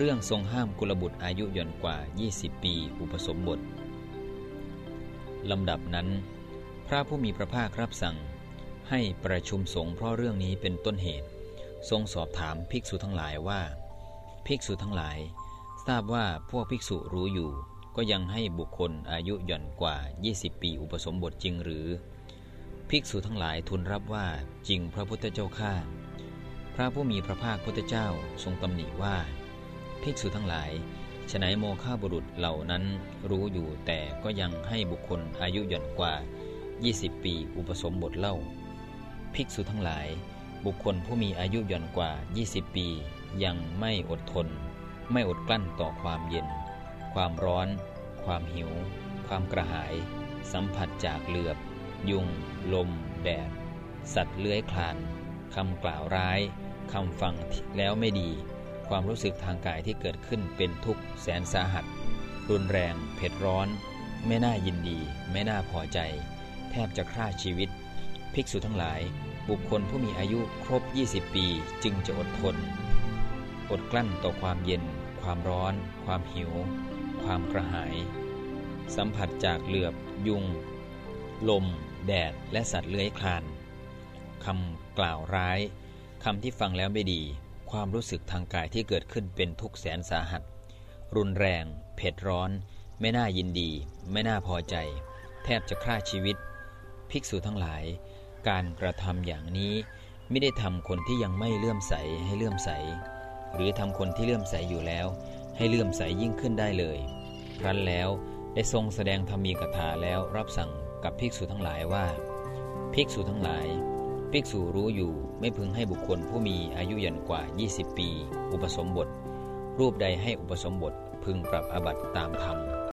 เรื่องทรงห้ามกุลบุตรอายุย่อนกว่า 20 ปี อุปสมบท ลำดับนั้น พระผู้มีพระภาครับสั่ง ให้ประชุมสงฆ์เพราะเรื่องนี้เป็นต้นเหตุ ทรงสอบถามภิกษุทั้งหลายว่า ภิกษุทั้งหลาย ทราบว่าพวกภิกษุรู้อยู่ ก็ยังให้บุคคลอายุย่อนกว่า 20 ปี อุปสมบทจริงหรือ ภิกษุทั้งหลายทูลรับว่าจริงพระพุทธเจ้าข้าพระผู้มีพระภาคพุทธเจ้าทรงตำหนิว่า ภิกษุทั้งหลายฉนัยโมฆะบุรุษเหล่านั้นรู้อยู่แต่ก็ยังให้บุคคลอายุหย่อนกว่า 20 ปีอุปสมบทเล่า ภิกษุทั้งหลาย บุคคลผู้มีอายุหย่อนกว่า 20 ปี ยังไม่อดทน ไม่อดกลั้นต่อความเย็น ความร้อน ความหิว ความกระหาย สัมผัสจากเหลือบ ยุง ลม แดด สัตว์เลื้อยคลานคำกล่าวร้ายคำฟังแล้วไม่ดี ความรู้สึกทางกายที่เกิดขึ้นเป็นทุกข์แสนสาหัส รุนแรง เผ็ดร้อน ไม่น่ายินดี ไม่น่าพอใจ แทบจะฆ่าชีวิต ภิกษุทั้งหลาย บุคคลผู้มีอายุครบ 20 ปีจึงจะอดทน อดกลั้นต่อความเย็น ความร้อน ความหิว ความกระหาย สัมผัสจากเหลือบ ยุง ลม แดด และสัตว์เลื้อยคลานคำกล่าวร้ายคำที่ฟังแล้วไม่ดี ความรู้สึกทางกายที่เกิดขึ้นเป็นทุกแสนสาหัส รุนแรง เผ็ดร้อน ไม่น่ายินดี ไม่น่าพอใจ แทบจะฆ่าชีวิต ภิกษุทั้งหลาย การกระทำอย่างนี้ไม่ได้ทำคนที่ยังไม่เลื่อมใสให้เลื่อมใส หรือทำคนที่เลื่อมใสอยู่แล้ว ให้เลื่อมใสยิ่งขึ้นได้เลย ครั้นแล้วได้ทรงแสดงธรรมีกถาแล้วรับสั่งกับภิกษุทั้งหลายว่า ภิกษุทั้งหลาย ภิกษุรู้อยู่ไม่พึงให้บุคคลผู้มีอายุยันกว่า 20 ปี อุปสมบท รูปใดให้อุปสมบทพึงปรับอาบัติตามธรรม